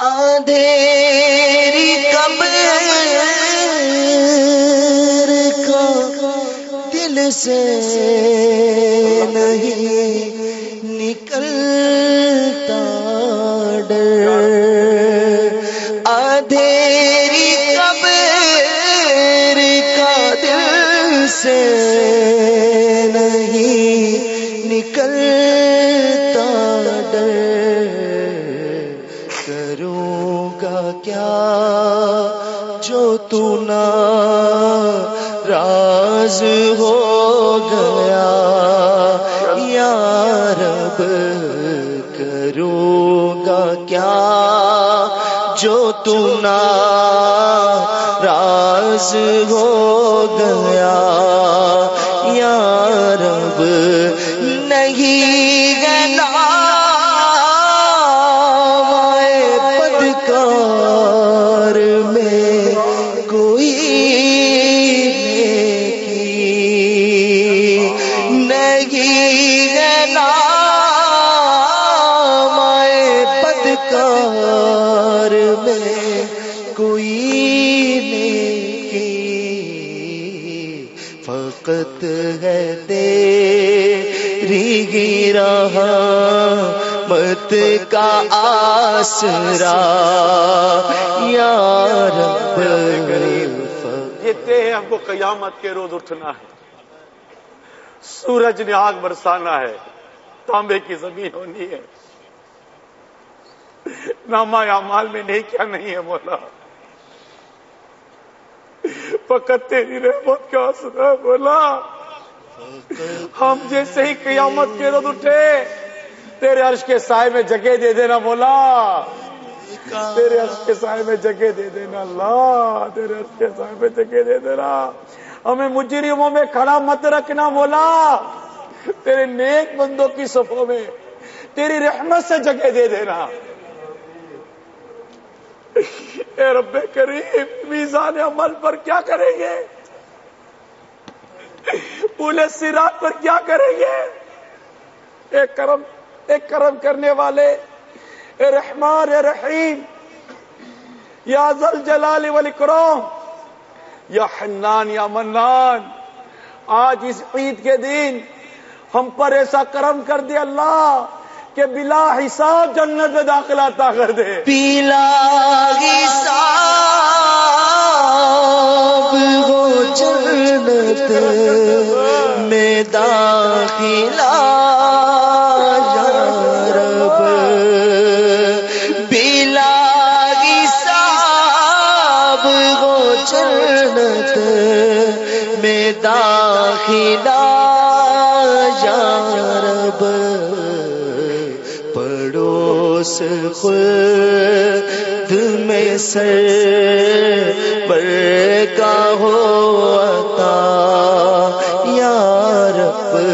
آدھیری قبر کا دل سے نہیں نکلتا ڈر۔ آدھیری قبر کا دل سے نہیں نکلتا ڈر۔ کیا جو تو نا راز ہو گیا؟ یا رب کروں گا کیا جو تو نا راز ہو گیا؟ نہیں گنا مائے میں کوئی نیکی فقط ہے تیری گرا مت کا آسرا یا رب کہتے ہیں ہم کو قیامت کے روز اٹھنا ہے۔ سورج نے آگ برسانا ہے۔ تانبے کی زمین ہونی ہے۔ ناما مال میں نہیں، کیا نہیں ہے مولا۔ فقط تیری رحمت کا اثر ہے بولا ہم جیسے ہی قیامت کے روز اٹھے، تیرے عرش کے سائے میں جگہ دے دینا مولا۔ تیرے عرش کے سائے میں جگہ دے دینا۔ اللہ تیرے عرش کے سائے میں جگہ دے دینا۔ ہمیں مجرموں میں کھڑا مت رکھنا مولا۔ تیرے نیک بندوں کی صفوں میں تیری رحمت سے جگہ دے دینا۔ اے رب کریم، میزان عمل پر کیا کریں گے؟ پولے سرات پر کیا کریں گے؟ اے کرم اے کرم کرنے والے، اے رحمان، اے رحیم، یا ذل جلال والاکرام، یا حنان، یا منان، آج اس عید کے دن ہم پر ایسا کرم کر دے اللہ کہ بلا حساب جنت میں داخلہ عطا کر دے۔ پیلا حساب ہو جنت میں داخلہ میں داخلہ پڑوس خود میں سر پر کا ہو